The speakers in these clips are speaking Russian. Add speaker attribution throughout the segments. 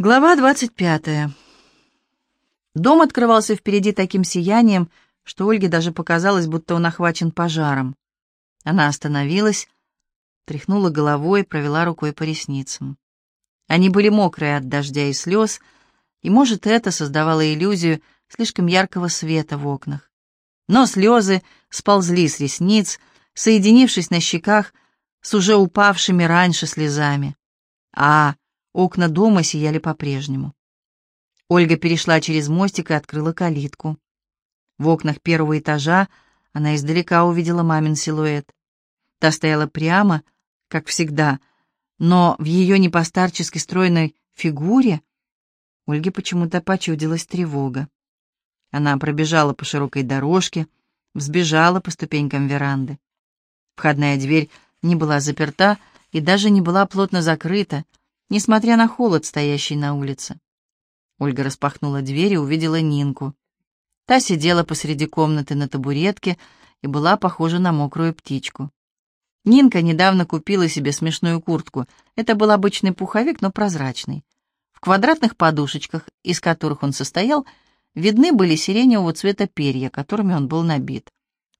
Speaker 1: Глава двадцать пятая. Дом открывался впереди таким сиянием, что Ольге даже показалось, будто он охвачен пожаром. Она остановилась, тряхнула головой, провела рукой по ресницам. Они были мокрые от дождя и слез, и, может, это создавало иллюзию слишком яркого света в окнах. Но слезы сползли с ресниц, соединившись на щеках с уже упавшими раньше слезами. А окна дома сияли по-прежнему. Ольга перешла через мостик и открыла калитку. В окнах первого этажа она издалека увидела мамин силуэт. Та стояла прямо, как всегда, но в ее непостарчески стройной фигуре Ольге почему-то почудилась тревога. Она пробежала по широкой дорожке, взбежала по ступенькам веранды. Входная дверь не была заперта и даже не была плотно закрыта, несмотря на холод, стоящий на улице. Ольга распахнула дверь и увидела Нинку. Та сидела посреди комнаты на табуретке и была похожа на мокрую птичку. Нинка недавно купила себе смешную куртку. Это был обычный пуховик, но прозрачный. В квадратных подушечках, из которых он состоял, видны были сиреневого цвета перья, которыми он был набит.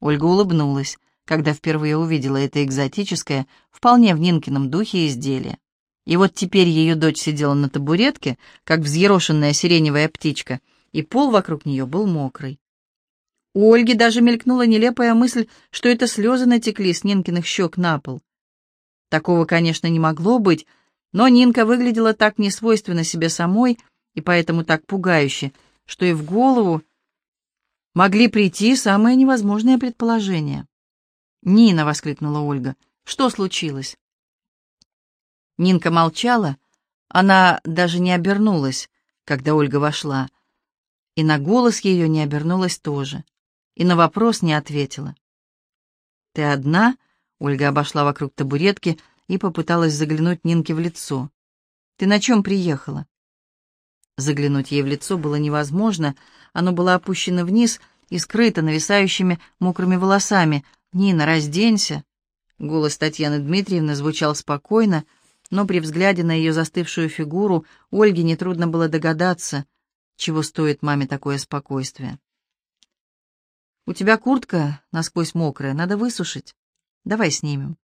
Speaker 1: Ольга улыбнулась, когда впервые увидела это экзотическое, вполне в Нинкином духе изделие. И вот теперь ее дочь сидела на табуретке, как взъерошенная сиреневая птичка, и пол вокруг нее был мокрый. У Ольги даже мелькнула нелепая мысль, что это слезы натекли с Нинкиных щек на пол. Такого, конечно, не могло быть, но Нинка выглядела так несвойственно себе самой и поэтому так пугающе, что и в голову могли прийти самые невозможные предположения. «Нина!» — воскликнула Ольга. «Что случилось?» Нинка молчала, она даже не обернулась, когда Ольга вошла, и на голос ее не обернулась тоже, и на вопрос не ответила. «Ты одна?» — Ольга обошла вокруг табуретки и попыталась заглянуть Нинке в лицо. «Ты на чем приехала?» Заглянуть ей в лицо было невозможно, оно было опущено вниз и скрыто нависающими мокрыми волосами. «Нина, разденься!» Голос Татьяны Дмитриевны звучал спокойно, но при взгляде на ее застывшую фигуру Ольге нетрудно было догадаться, чего стоит маме такое спокойствие. «У тебя куртка насквозь мокрая, надо высушить. Давай снимем».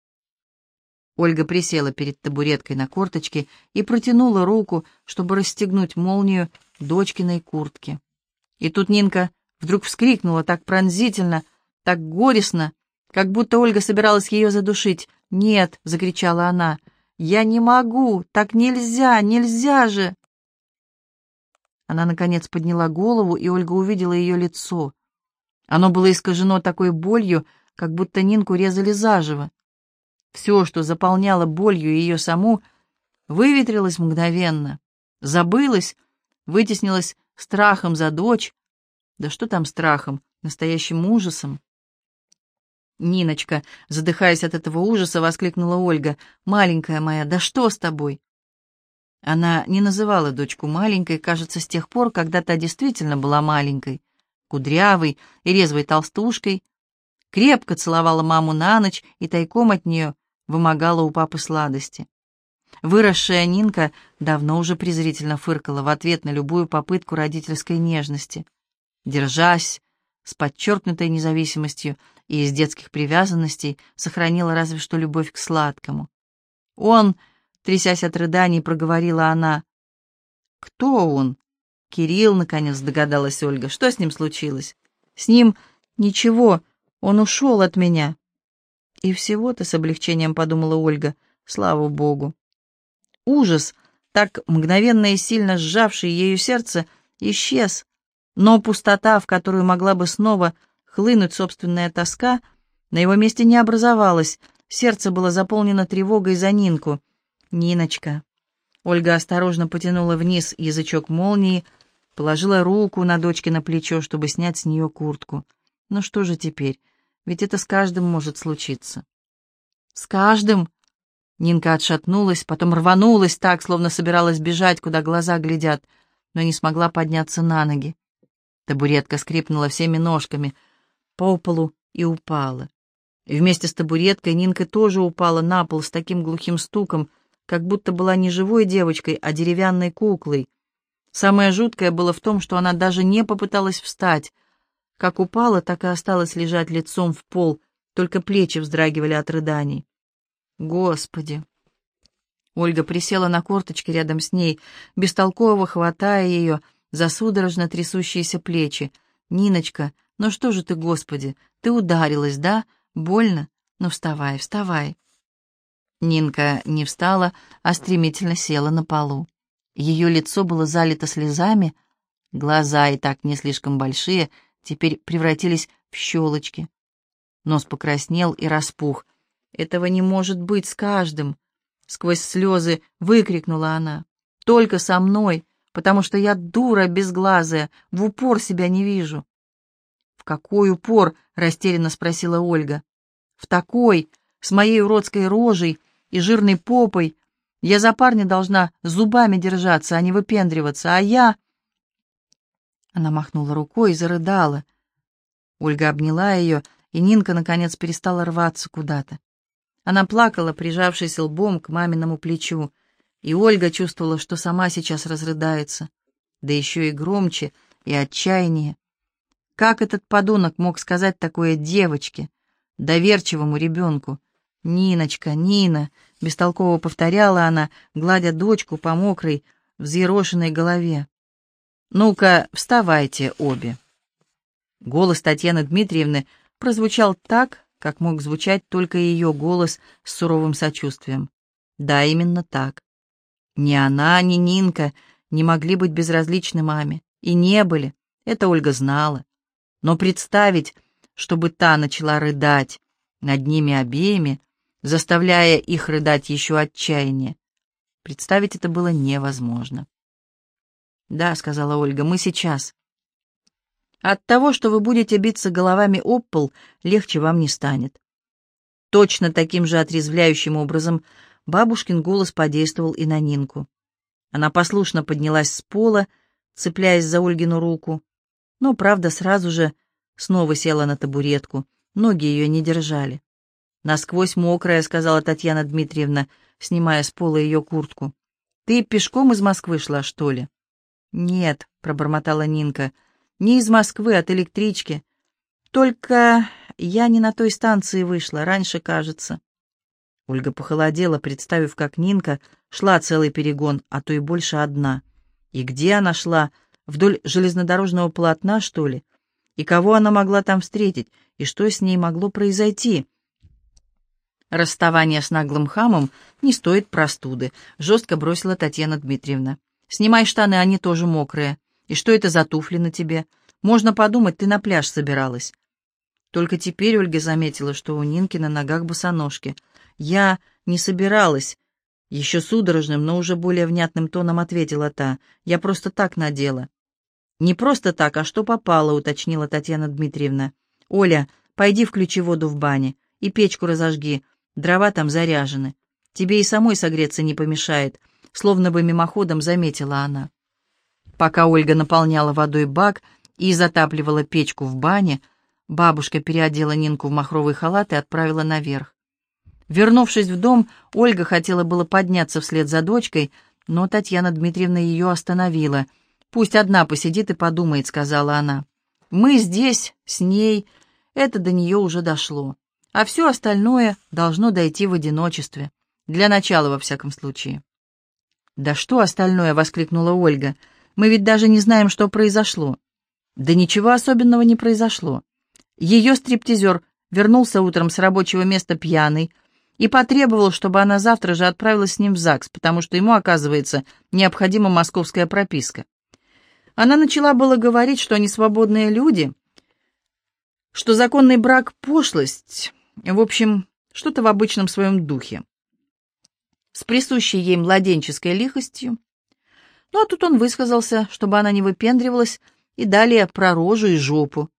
Speaker 1: Ольга присела перед табуреткой на корточке и протянула руку, чтобы расстегнуть молнию дочкиной куртки. И тут Нинка вдруг вскрикнула так пронзительно, так горестно, как будто Ольга собиралась ее задушить. «Нет!» — закричала она. «Я не могу! Так нельзя! Нельзя же!» Она, наконец, подняла голову, и Ольга увидела ее лицо. Оно было искажено такой болью, как будто Нинку резали заживо. Все, что заполняло болью ее саму, выветрилось мгновенно, забылось, вытеснилось страхом за дочь. Да что там страхом, настоящим ужасом. «Ниночка», задыхаясь от этого ужаса, воскликнула Ольга. «Маленькая моя, да что с тобой?» Она не называла дочку маленькой, кажется, с тех пор, когда та действительно была маленькой, кудрявой и резвой толстушкой, крепко целовала маму на ночь и тайком от нее вымогала у папы сладости. Выросшая Нинка давно уже презрительно фыркала в ответ на любую попытку родительской нежности. Держась, с подчеркнутой независимостью и из детских привязанностей сохранила разве что любовь к сладкому. Он, трясясь от рыданий, проговорила она. «Кто он?» «Кирилл», — наконец догадалась Ольга. «Что с ним случилось?» «С ним ничего, он ушел от меня». И всего-то с облегчением подумала Ольга. Слава Богу. Ужас, так мгновенно и сильно сжавший ею сердце, исчез, но пустота, в которую могла бы снова хлынуть собственная тоска, на его месте не образовалась, сердце было заполнено тревогой за Нинку. «Ниночка». Ольга осторожно потянула вниз язычок молнии, положила руку на дочке на плечо, чтобы снять с нее куртку. «Ну что же теперь? Ведь это с каждым может случиться». «С каждым?» Нинка отшатнулась, потом рванулась так, словно собиралась бежать, куда глаза глядят, но не смогла подняться на ноги. Табуретка скрипнула всеми ножками — по полу и упала. И вместе с табуреткой Нинка тоже упала на пол с таким глухим стуком, как будто была не живой девочкой, а деревянной куклой. Самое жуткое было в том, что она даже не попыталась встать. Как упала, так и осталась лежать лицом в пол, только плечи вздрагивали от рыданий. Господи! Ольга присела на корточки рядом с ней, бестолково хватая ее за судорожно трясущиеся плечи. «Ниночка, ну что же ты, Господи, ты ударилась, да? Больно? Ну вставай, вставай!» Нинка не встала, а стремительно села на полу. Ее лицо было залито слезами, глаза, и так не слишком большие, теперь превратились в щелочки. Нос покраснел и распух. «Этого не может быть с каждым!» Сквозь слезы выкрикнула она. «Только со мной, потому что я дура безглазая, в упор себя не вижу». «В какой упор?» — растерянно спросила Ольга. «В такой, с моей уродской рожей и жирной попой. Я за парня должна зубами держаться, а не выпендриваться, а я...» Она махнула рукой и зарыдала. Ольга обняла ее, и Нинка, наконец, перестала рваться куда-то. Она плакала, прижавшись лбом к маминому плечу, и Ольга чувствовала, что сама сейчас разрыдается, да еще и громче, и отчаяние. Как этот подонок мог сказать такое девочке, доверчивому ребенку? «Ниночка, Нина!» — бестолково повторяла она, гладя дочку по мокрой, взъерошенной голове. «Ну-ка, вставайте обе!» Голос Татьяны Дмитриевны прозвучал так, как мог звучать только ее голос с суровым сочувствием. Да, именно так. Ни она, ни Нинка не могли быть безразличны маме. И не были, это Ольга знала. Но представить, чтобы та начала рыдать над ними обеими, заставляя их рыдать еще отчаяние. Представить это было невозможно. «Да», — сказала Ольга, — «мы сейчас». «От того, что вы будете биться головами об пол, легче вам не станет». Точно таким же отрезвляющим образом бабушкин голос подействовал и на Нинку. Она послушно поднялась с пола, цепляясь за Ольгину руку, но, правда, сразу же снова села на табуретку, ноги ее не держали. «Насквозь мокрая», — сказала Татьяна Дмитриевна, снимая с пола ее куртку. «Ты пешком из Москвы шла, что ли?» «Нет», — пробормотала Нинка, — «не из Москвы, от электрички. Только я не на той станции вышла, раньше, кажется». Ольга похолодела, представив, как Нинка шла целый перегон, а то и больше одна. И где она шла? Вдоль железнодорожного полотна, что ли? И кого она могла там встретить? И что с ней могло произойти? Расставание с наглым хамом не стоит простуды, жестко бросила Татьяна Дмитриевна. Снимай штаны, они тоже мокрые. И что это за туфли на тебе? Можно подумать, ты на пляж собиралась. Только теперь Ольга заметила, что у Нинки на ногах босоножки. Я не собиралась. Еще судорожным, но уже более внятным тоном ответила та. Я просто так надела. Не просто так, а что попало, уточнила Татьяна Дмитриевна. Оля, пойди включи воду в бане и печку разожги, Дрова там заряжены. Тебе и самой согреться не помешает, словно бы мимоходом заметила она. Пока Ольга наполняла водой бак и затапливала печку в бане, бабушка переодела Нинку в махровый халат и отправила наверх. Вернувшись в дом, Ольга хотела было подняться вслед за дочкой, но Татьяна Дмитриевна ее остановила. «Пусть одна посидит и подумает», — сказала она. «Мы здесь, с ней, это до нее уже дошло а все остальное должно дойти в одиночестве. Для начала, во всяком случае. «Да что остальное?» — воскликнула Ольга. «Мы ведь даже не знаем, что произошло». «Да ничего особенного не произошло. Ее стриптизер вернулся утром с рабочего места пьяный и потребовал, чтобы она завтра же отправилась с ним в ЗАГС, потому что ему, оказывается, необходима московская прописка. Она начала было говорить, что они свободные люди, что законный брак — пошлость, в общем, что-то в обычном своем духе. С присущей ей младенческой лихостью. Ну а тут он высказался, чтобы она не выпендривалась, и далее про рожу и жопу.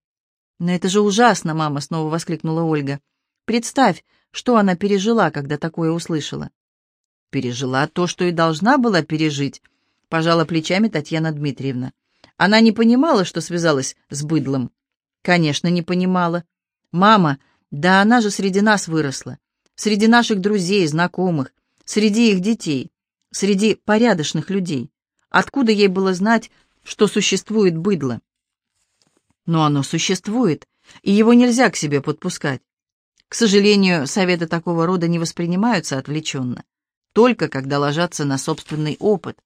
Speaker 1: «Но это же ужасно!» — мама снова воскликнула Ольга. «Представь, что она пережила, когда такое услышала». «Пережила то, что и должна была пережить», — пожала плечами Татьяна Дмитриевна. Она не понимала, что связалась с быдлом. «Конечно, не понимала. Мама, да она же среди нас выросла, среди наших друзей, знакомых. среди их детей, среди порядочных людей. Откуда ей было знать, что существует быдло? Но оно существует, и его нельзя к себе подпускать. К сожалению, советы такого рода не воспринимаются отвлеченно, только когда ложатся на собственный опыт.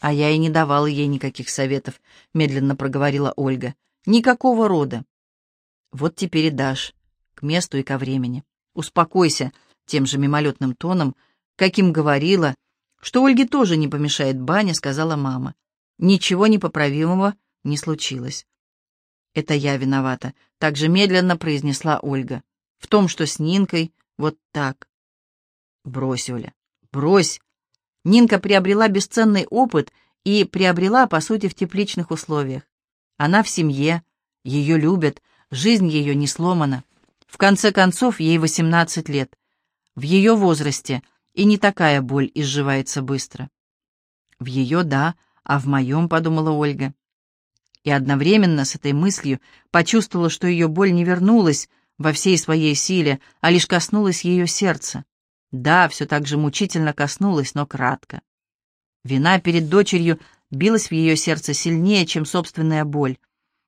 Speaker 1: «А я и не давала ей никаких советов», — медленно проговорила Ольга. «Никакого рода». «Вот теперь и дашь, к месту и ко времени. Успокойся», — тем же мимолетным тоном, каким говорила, что Ольге тоже не помешает баня, сказала мама. Ничего непоправимого не случилось. «Это я виновата», — так же медленно произнесла Ольга. «В том, что с Нинкой вот так». «Брось, Оля, брось». Нинка приобрела бесценный опыт и приобрела, по сути, в тепличных условиях. Она в семье, ее любят, жизнь ее не сломана. В конце концов, ей 18 лет. В ее возрасте и не такая боль изживается быстро. В ее — да, а в моем, — подумала Ольга и одновременно с этой мыслью почувствовала, что ее боль не вернулась во всей своей силе, а лишь коснулась ее сердца. Да, все так же мучительно коснулась, но кратко. Вина перед дочерью билась в ее сердце сильнее, чем собственная боль.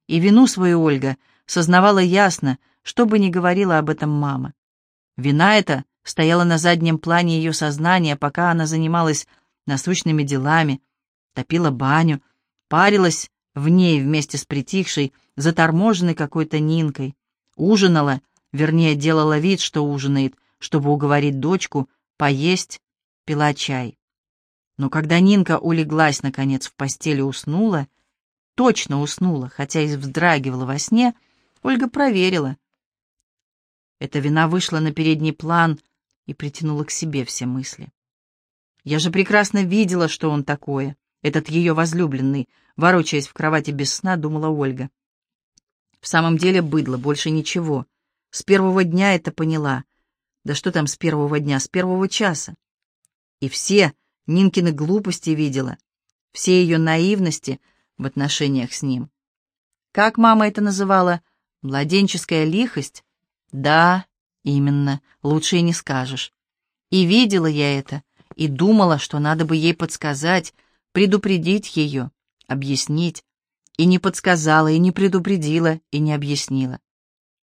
Speaker 1: И вину свою Ольга сознавала ясно, что бы ни говорила об этом мама. Вина эта стояла на заднем плане ее сознания, пока она занималась насущными делами, топила баню, парилась в ней вместе с притихшей, заторможенной какой-то Нинкой. Ужинала, вернее, делала вид, что ужинает, чтобы уговорить дочку поесть, пила чай. Но когда Нинка улеглась, наконец, в постели уснула, точно уснула, хотя и вздрагивала во сне, Ольга проверила. Эта вина вышла на передний план и притянула к себе все мысли. Я же прекрасно видела, что он такое этот ее возлюбленный, ворочаясь в кровати без сна, думала Ольга. В самом деле быдло, больше ничего. С первого дня это поняла. Да что там с первого дня, с первого часа. И все Нинкины глупости видела, все ее наивности в отношениях с ним. Как мама это называла? Младенческая лихость? Да, именно, лучше и не скажешь. И видела я это, и думала, что надо бы ей подсказать, предупредить ее, объяснить. И не подсказала, и не предупредила, и не объяснила.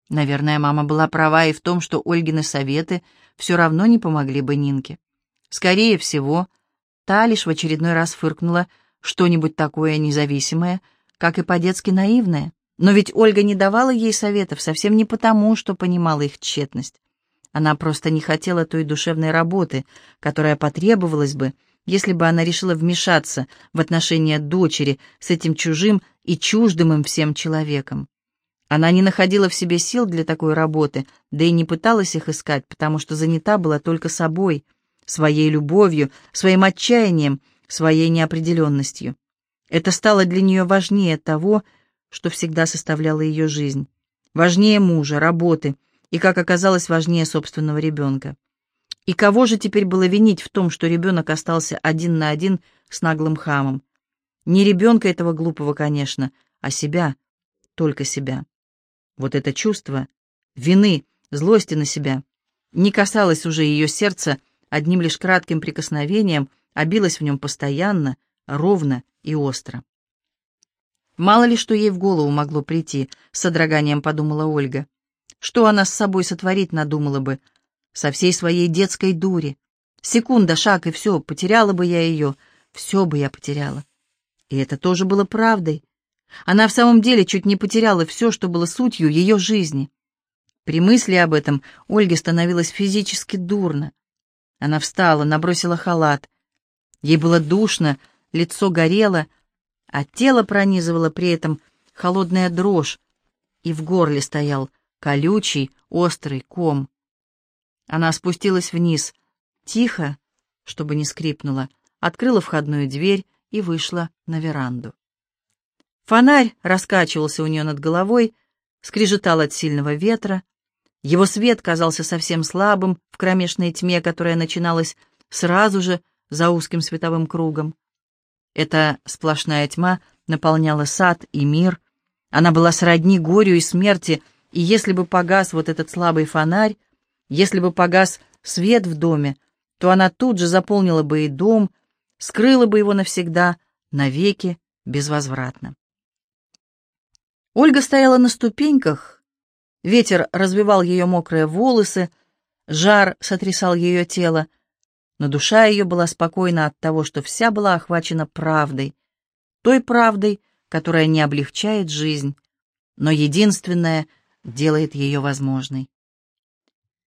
Speaker 1: Наверное, мама была права и в том, что Ольгины советы все равно не помогли бы Нинке. Скорее всего, та лишь в очередной раз фыркнула что-нибудь такое независимое, как и по-детски наивное. Но ведь Ольга не давала ей советов совсем не потому, что понимала их тщетность. Она просто не хотела той душевной работы, которая потребовалась бы, если бы она решила вмешаться в отношения дочери с этим чужим и чуждым им всем человеком. Она не находила в себе сил для такой работы, да и не пыталась их искать, потому что занята была только собой, своей любовью, своим отчаянием, своей неопределенностью. Это стало для нее важнее того, что всегда составляло ее жизнь. Важнее мужа, работы и, как оказалось, важнее собственного ребенка. И кого же теперь было винить в том, что ребенок остался один на один с наглым хамом? Не ребенка этого глупого, конечно, а себя, только себя. Вот это чувство вины, злости на себя не касалось уже ее сердца одним лишь кратким прикосновением, а билось в нем постоянно, ровно и остро. Мало ли что ей в голову могло прийти, с содроганием подумала Ольга. Что она с собой сотворить надумала бы, со всей своей детской дури. Секунда, шаг, и все, потеряла бы я ее, все бы я потеряла. И это тоже было правдой. Она в самом деле чуть не потеряла все, что было сутью ее жизни. При мысли об этом Ольге становилось физически дурно. Она встала, набросила халат. Ей было душно, лицо горело, а тело пронизывало при этом холодная дрожь, и в горле стоял колючий, острый ком. Она спустилась вниз, тихо, чтобы не скрипнула, открыла входную дверь и вышла на веранду. Фонарь раскачивался у нее над головой, скрежетал от сильного ветра. Его свет казался совсем слабым в кромешной тьме, которая начиналась сразу же за узким световым кругом. Эта сплошная тьма наполняла сад и мир. Она была сродни горю и смерти, и если бы погас вот этот слабый фонарь, если бы погас свет в доме, то она тут же заполнила бы и дом, скрыла бы его навсегда, навеки, безвозвратно. Ольга стояла на ступеньках, ветер развивал ее мокрые волосы, жар сотрясал ее тело, но душа ее была спокойна от того, что вся была охвачена правдой, той правдой, которая не облегчает жизнь, но единственная делает ее возможной.